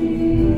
The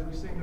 as we sing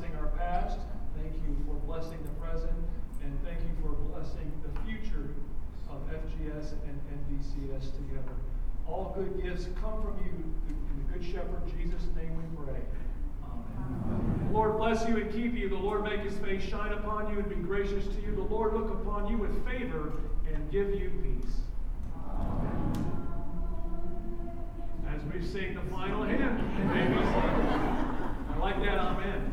blessing our past. Thank you for blessing the present. And thank you for blessing the future of FGS and NDCS together. All good gifts come from you. In the Good Shepherd, Jesus' name we pray. Amen. The Lord bless you and keep you. The Lord make his face shine upon you and be gracious to you. The Lord look upon you with favor and give you peace. As we sing the final hymn. I like that, amen.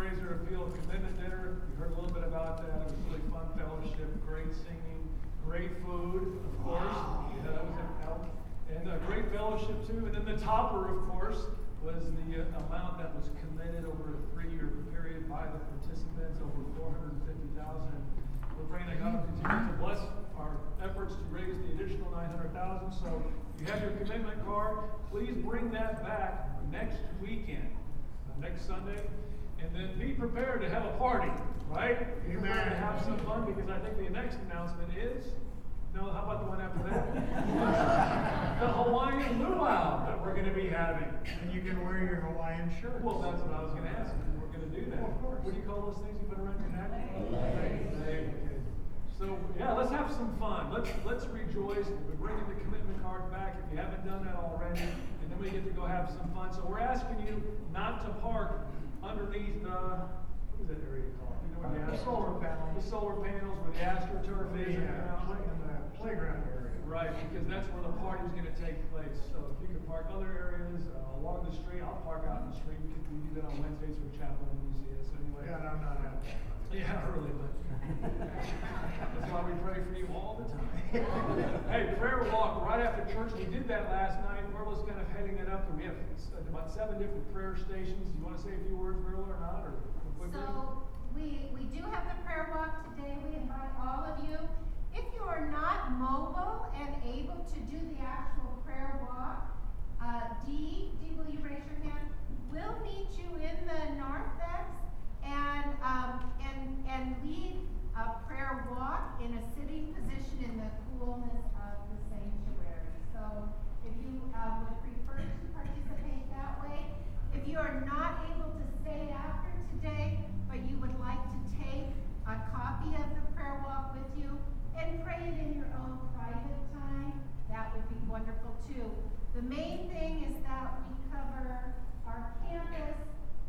Fundraiser appeal commitment dinner, we heard a little bit about that. It was really fun fellowship, great singing, great food, of course. Yeah, that was a help. And uh, great fellowship, too. And then the topper, of course, was the uh, amount that was committed over a three-year period by the participants, over 450,000. We're praying that God will continue to bless our efforts to raise the additional 900,000. So if you have your commitment card. Please bring that back next weekend, uh, next Sunday. And then be prepared to have a party, right? Be prepared to have some fun because I think the next announcement is no, how about the one after that? the Hawaiian luau that we're going to be having. And you can wear your Hawaiian shirt. Well, that's what I was going to ask. We're going to do that. Well, of course. What do you call those things you put around your neck? Okay. So yeah, let's have some fun. Let's let's rejoice. We're bringing the commitment cards back if you haven't done that already, and then we get to go have some fun. So we're asking you not to park underneath the what is that area called? You know where the, solar panels. The solar panels where the astroturf is. The, and uh, play- in the playground area. Right, because that's where the party's gonna take place. So if you can park other areas uh, along the street, I'll park out in the street. We can- we do that on Wednesdays for chapel and us anyway. Yeah, and I'm not out there. Yeah, really, but that's why we pray for you all the time. hey, prayer walk right after church. We did that last night. Merle's kind of heading it up, and we have about seven different prayer stations. Do you want to say a few words, Merle, or not, or? So, we, we do have the prayer walk today. We invite all of you. If you are not mobile and able to do the actual prayer walk, uh, Dee, Dee, will you raise your hand? We'll meet you in the narthex and, um, and, and lead a prayer walk in a sitting position in the coolness of the sanctuary. So, if you, uh, would prefer to participate that way, if you are not able to stay after today, but you would like to take a copy of the prayer walk with you and pray it in your own private time, that would be wonderful too. The main thing is that we cover our campus,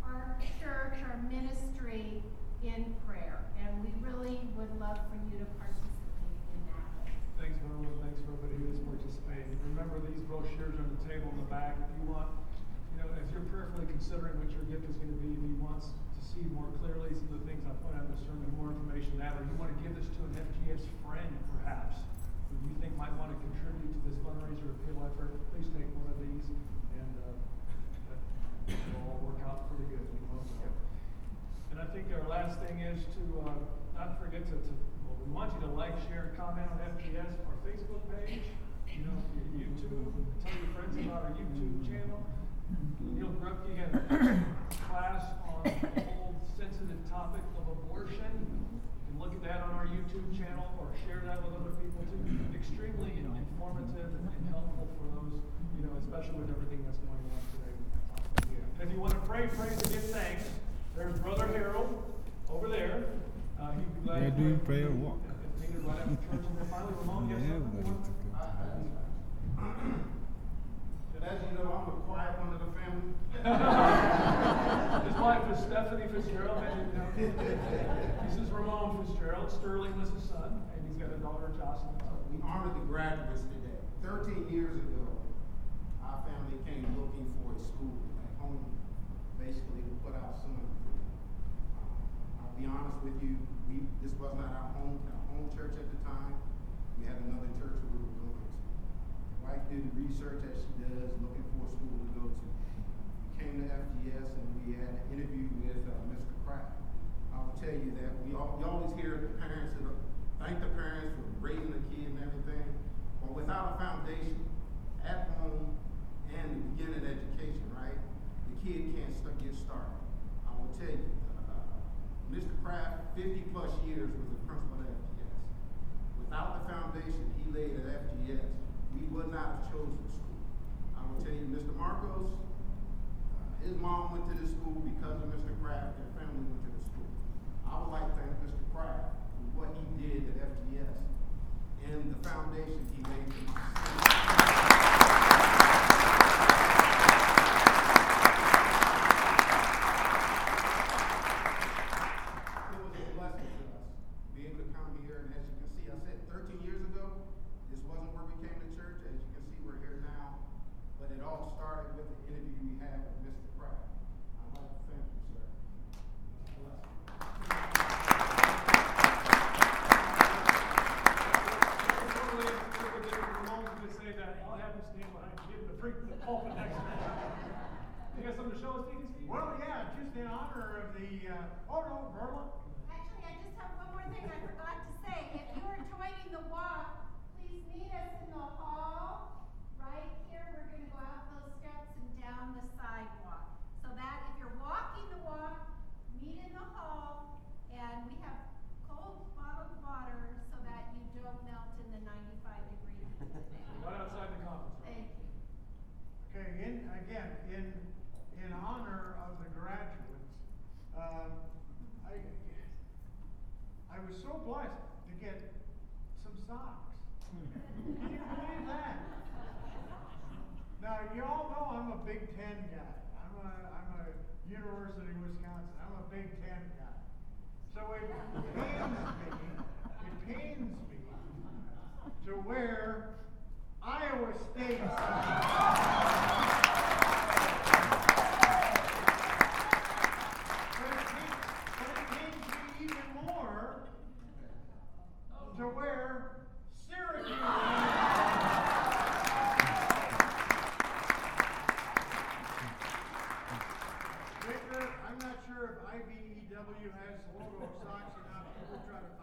our church, our ministry in prayer. And we really would love for you to participate in that way. Thanks, Merle, and thanks for everybody who is participating. Remember, these brochures are on the table in the back. If you want, you know, as you're prayerfully considering what your gift is going to be, if you want to see more clearly some of the things I put out in the sermon, more information that, or you want to give this to an FGS friend, perhaps, who you think might want to contribute to this fundraiser or appeal effort, please take one of these, and uh, will all work out pretty good. You know? And I think our last thing is to uh, not forget to, to well, we want you to like, share, comment on FGS, our Facebook page, you know, YouTube, tell your friends about our YouTube channel. Neil Grubke had a class on the whole sensitive topic of abortion. You can look at that on our YouTube channel or share that with other people too. Extremely you know, informative and, and helpful for those, you know, especially with everything that's going on today. And if you want to pray, praise, and give thanks, there's Brother Harold over there. Uh, he'd be glad They're to doing pray prayer walk. if- needed right after church. And then finally, Ramon, you have Yeah, something but want? it's But as you know, I'm the quiet one of the family. His wife is Stephanie Fitzgerald, and you know, this is Ramon Fitzgerald. Sterling was his son, and he's got a daughter, Jocelyn. We honored the graduates today. Thirteen years ago, our family came looking for a school at home, basically to put our son through. Um, I'll be honest with you, we, this was not our home, our home church at the time. We had another church we were. Wife did research as she does, looking for a school to go to. We came to FGS and we had an interview with uh, Mr. Pratt. I will tell you that we, all, we always hear the parents, that thank the parents for raising the kid and everything. But without a foundation at home and the beginning education, right, the kid can't st- get started. I will tell you, uh, Mr. Kraft, 50 plus years was the principal at FGS. Without the foundation he laid at FGS, we would not have chosen school. I will tell you, Mr. Marcos, uh, his mom went to this school because of Mr. Kraft, their family went to the school. I would like to thank Mr. Kraft IBEW has logo socks or not, but we'll try to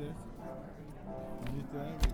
Maalesef. Lütfen